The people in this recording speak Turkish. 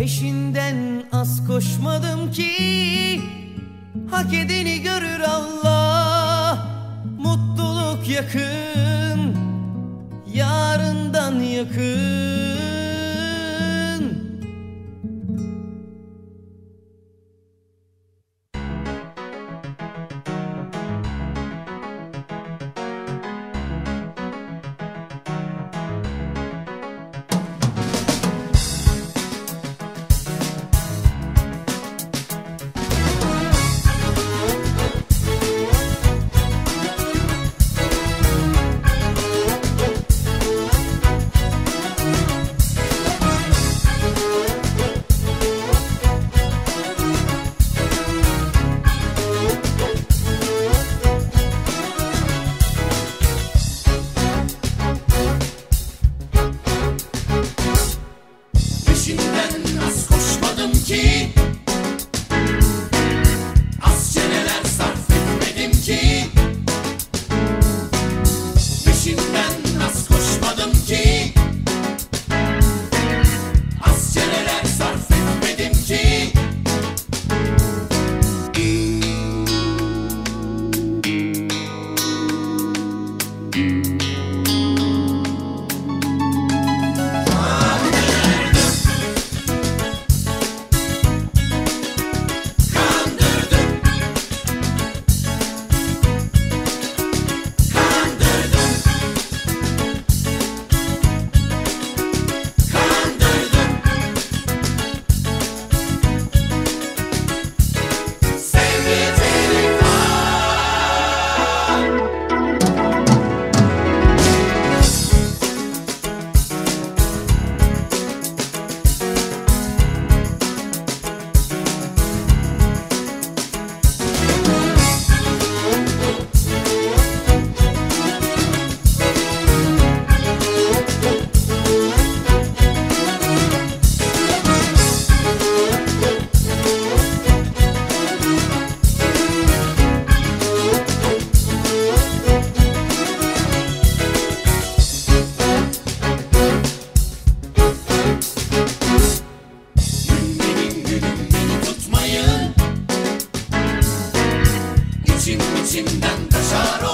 Peşinden az koşmadım ki Hak edeni görür Allah. Mutluluk yakın Yarından yakın sin tantos.